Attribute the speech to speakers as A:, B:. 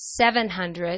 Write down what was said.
A: seven hundred